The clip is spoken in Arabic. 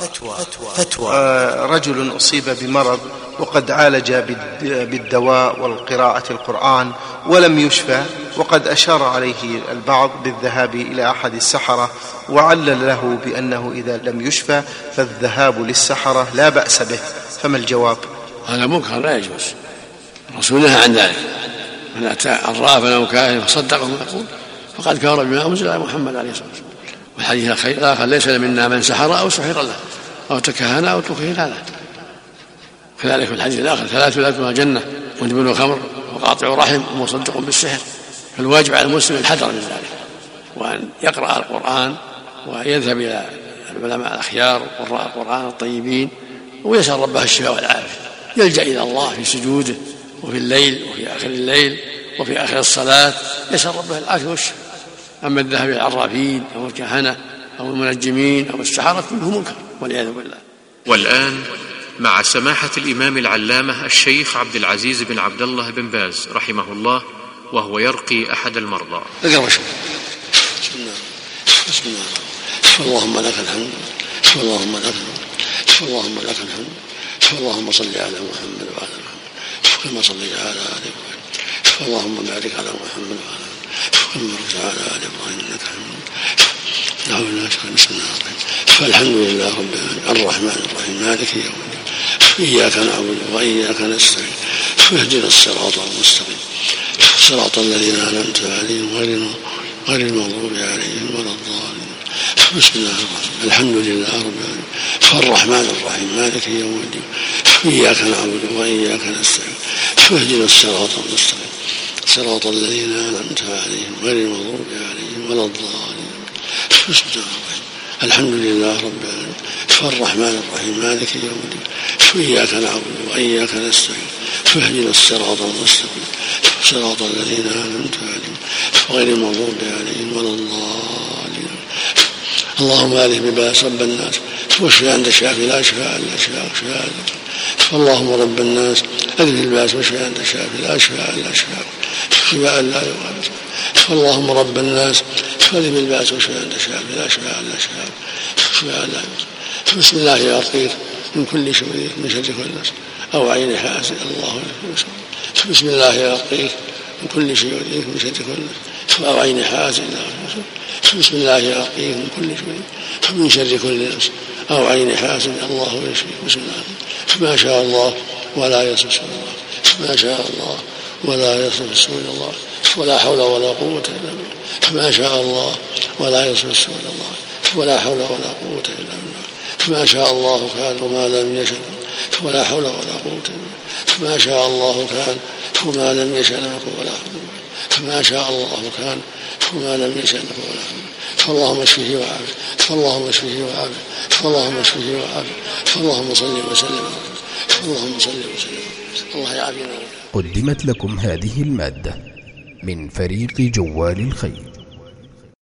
فتوى, فتوى. آه رجل أصيب بمرض وقد عالج بالدواء والقراءة القرآن ولم يشفى وقد أشار عليه البعض بالذهاب إلى أحد السحرة وعلل له بأنه إذا لم يشفى فالذهاب للسحرة لا بأس به. فما الجواب؟ هذا منكر لا يجوز. الرسول نهى عن ذلك. من أتى عرافا أو كاهنا فصدقه يقول فقد كفر بما أنزل على محمد عليه الصلاة والسلام. والحديث الآخر ليس منا من سحر أو سحر له. أو تكهن أو تكهن له. كذلك في الحديث الآخر ثلاث لا جنة مدمن الخمر وقاطع رحم ومصدق بالسحر. فالواجب على المسلم الحذر من ذلك وأن يقرأ القرآن ويذهب إلى العلماء الأخيار وقراء القرآن الطيبين ويسأل ربه الشفاء والعافية. يلجأ إلى الله في سجوده وفي الليل وفي آخر الليل وفي آخر الصلاة. يسأل ربه العافية والشفاء. أما الذهاب إلى العرافين أو الكهنة أو المنجمين أو السحرة كله منكر والعياذ بالله. والآن مع سماحة الإمام العلامة الشيخ عبد العزيز بن عبد الله بن باز رحمه الله وهو يرقي أحد المرضى. اقرأ بسم الله. بسم الله. اللهم لك الحمد. اللهم لك الحمد. اللهم لك الحمد. اللهم صل على محمد وعلى محمد. كما صليت على آل إبراهيم. اللهم بارك على محمد وعلى كما حميد فالحمد لله رب العالمين. الرحمن الرحيم مالك يوم الدين إياك نعبد وإياك نستعين. اهدنا الصراط المستقيم. صراط الذين أنعمت عليهم غير غير المغضوب عليهم ولا الضالين. بسم الله الرحمن الحمد لله رب العالمين. الرحمن الرحيم. مالك يوم الدين. إياك نعبد وإياك نستعين. اهدنا الصراط المستقيم. صراط الذين أنعمت عليهم غير المغضوب عليهم ولا الضالين. الحمد لله رب العالمين. الرحمن الرحيم. مالك يوم الدين. إياك نعبد وإياك نستعين. اهدنا الصراط المستقيم. صراط الذين أنعمت عليهم غير المغضوب عليهم ولا الضالين. اللهم أذهب الباس رب الناس. واشف أنت الشافي لا شفاء الا شفاؤك شفاء اللهم رب الناس. اذهب الباس واشف أنت الشافي لا شفاء الا شفاؤك شفاء لا يغادر اللهم رب الناس. اذهب الباس واشف أنت الشافي لا شفاء الا شفاؤك شفاء لا يغادر بسم الله يا لطيف من كل شر من شر كل نفس أو عين حاسد الله بسم الله يا لطيف من كل شيء من شر كل نفس أو عين حاسد بسم الله من كل شيء. من شر كل نفس. أو عين حاسد. الله يشفيك بسم الله. ما شاء الله ولا يصف الله. ما شاء الله ولا يصف سوء الله. ولا حول ولا قوة إلا بالله. ما شاء الله ولا يصف سوء الله. ولا حول ولا قوة إلا بالله. ما شاء الله كان وما لم يشأ. ولا حول ولا قوة إلا ما شاء الله كان وما لم يشأ له ولا حول ما شاء الله كان وما لم يشأ له ولا حول فاللهم اشفه وعافه. فاللهم اشفه وعافه. فاللهم اشفه وعافه. فاللهم صل وسلم. اللهم صل وسلم. الله يعافينا. قدمت لكم هذه المادة من فريق جوال الخير.